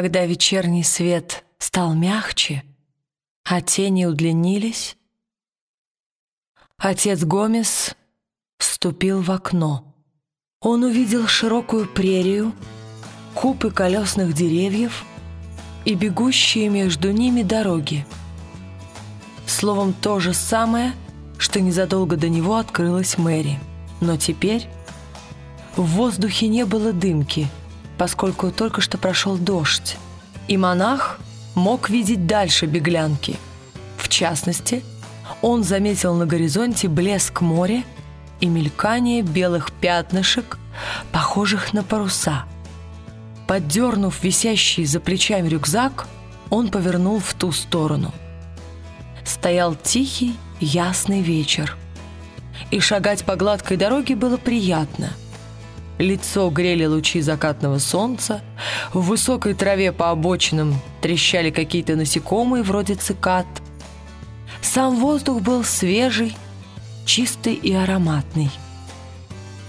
Когда вечерний свет стал мягче, а тени удлинились, отец Гомес вступил в окно. Он увидел широкую прерию, купы колесных деревьев и бегущие между ними дороги. Словом, то же самое, что незадолго до него открылась Мэри. Но теперь в воздухе не было дымки, поскольку только что прошел дождь, и монах мог видеть дальше беглянки. В частности, он заметил на горизонте блеск моря и мелькание белых пятнышек, похожих на паруса. Поддернув висящий за плечами рюкзак, он повернул в ту сторону. Стоял тихий, ясный вечер. И шагать по гладкой дороге было приятно. Лицо грели лучи закатного солнца, в высокой траве по обочинам трещали какие-то насекомые вроде цикад. Сам воздух был свежий, чистый и ароматный.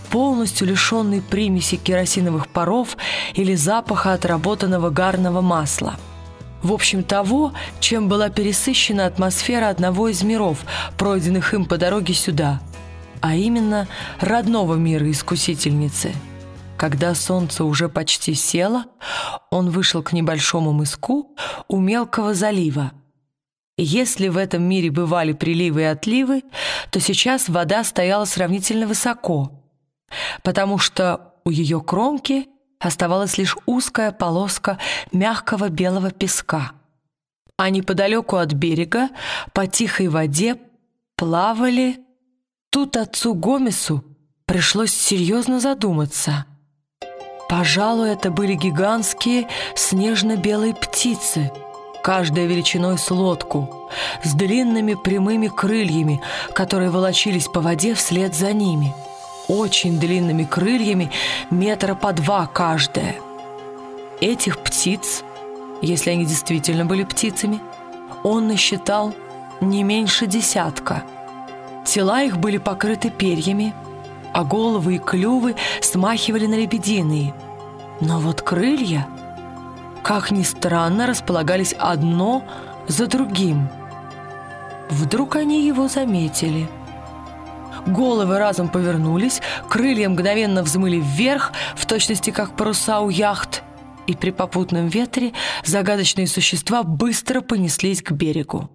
Полностью лишенный примеси керосиновых паров или запаха отработанного гарного масла – в общем, того, чем была пересыщена атмосфера одного из миров, пройденных им по дороге сюда, а именно родного мира искусительницы. Когда солнце уже почти село, он вышел к небольшому мыску у мелкого залива. Если в этом мире бывали приливы и отливы, то сейчас вода стояла сравнительно высоко, потому что у ее кромки – оставалась лишь узкая полоска мягкого белого песка. А неподалеку от берега, по тихой воде, плавали... Тут отцу Гомесу пришлось серьезно задуматься. Пожалуй, это были гигантские снежно-белые птицы, каждая величиной с лодку, с длинными прямыми крыльями, которые волочились по воде вслед за ними — очень длинными крыльями, метра по два каждая. Этих птиц, если они действительно были птицами, он насчитал не меньше десятка. Тела их были покрыты перьями, а головы и клювы смахивали на лебединые. Но вот крылья, как ни странно, располагались одно за другим. Вдруг они его заметили – Головы разом повернулись, крылья мгновенно взмыли вверх, в точности как паруса у яхт, и при попутном ветре загадочные существа быстро понеслись к берегу.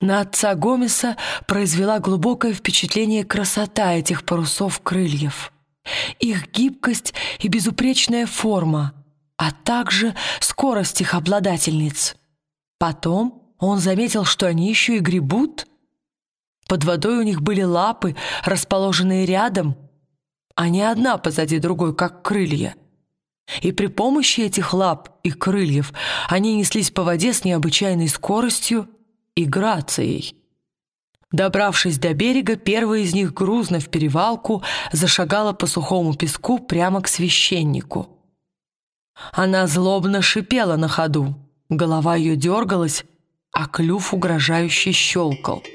На отца Гомеса произвела глубокое впечатление красота этих парусов крыльев, их гибкость и безупречная форма, а также скорость их обладательниц. Потом он заметил, что они еще и гребут — под водой у них были лапы, расположенные рядом, а не одна позади другой, как крылья. И при помощи этих лап и крыльев они неслись по воде с необычайной скоростью и грацией. Добравшись до берега, первая из них грузно в перевалку зашагала по сухому песку прямо к священнику. Она злобно шипела на ходу, голова ее дергалась, а клюв угрожающе щелкал —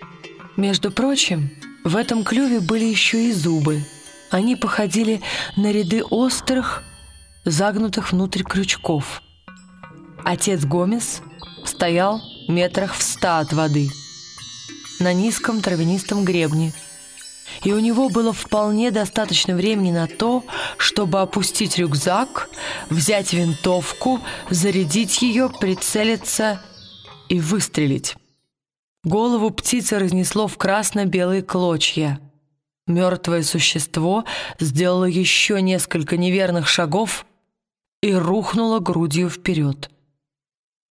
между прочим, в этом клюве были еще и зубы. Они походили на ряды острых, загнутых внутрь крючков. Отец Гомес стоял метрах в ста от воды, на низком травянистом гребне, и у него было вполне достаточно времени на то, чтобы опустить рюкзак, взять винтовку, зарядить ее, прицелиться и выстрелить. Голову птицы разнесло в красно-белые клочья. Мертвое существо сделало еще несколько неверных шагов и рухнуло грудью вперед.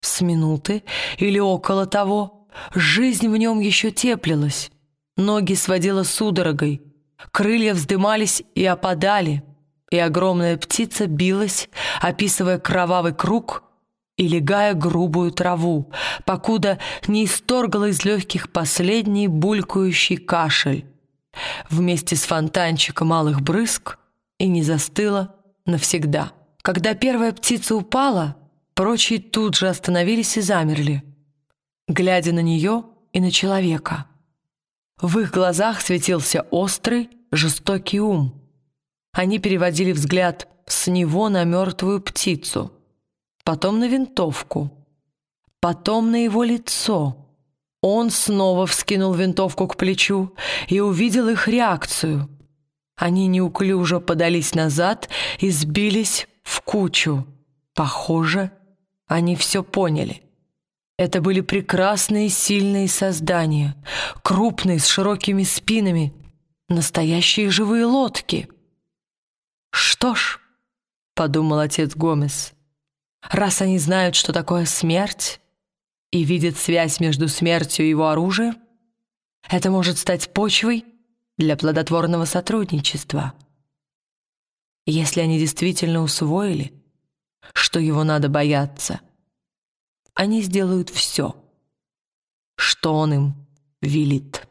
С минуты или около того жизнь в нем еще теплилась. Ноги сводила судорогой, крылья вздымались и опадали, и огромная птица билась, описывая кровавый круг — и легая грубую траву, покуда не исторгала из легких последний булькающий кашель вместе с фонтанчиком малых брызг и не застыла навсегда. Когда первая птица упала, прочие тут же остановились и замерли, глядя на нее и на человека. В их глазах светился острый, жестокий ум. Они переводили взгляд с него на мертвую птицу — потом на винтовку, потом на его лицо. Он снова вскинул винтовку к плечу и увидел их реакцию. Они неуклюже подались назад и сбились в кучу. Похоже, они все поняли. Это были прекрасные сильные создания, крупные, с широкими спинами, настоящие живые лодки. «Что ж», — подумал отец Гомес, — «раз они знают, что такое смерть, и видят связь между смертью и его оружием, это может стать почвой для плодотворного сотрудничества. Если они действительно усвоили, что его надо бояться — они сделают все, что он им велит.